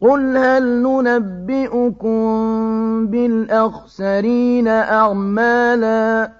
قُلْ هَلْ نُنَبِّئُكُم بِالْأَخْسَرِينَ أَعْمَالًا